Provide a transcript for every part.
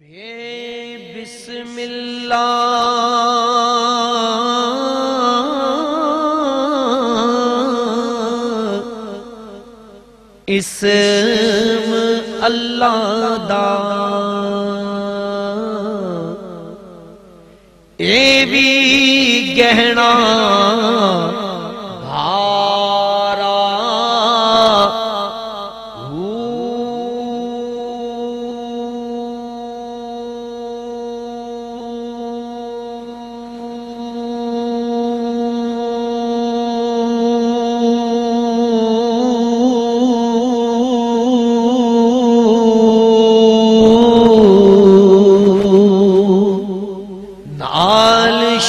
بے بسم اللہ اسم اللہ دا اے بھی گہنا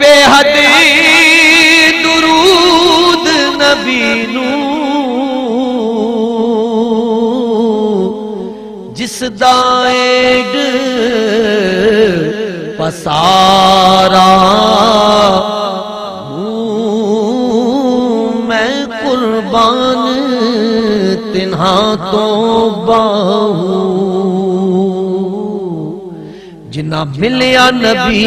بے حد درود نبی نو جس دائڈ پسارا میں قربان تنہا تو باہوں جنا ملیا نبی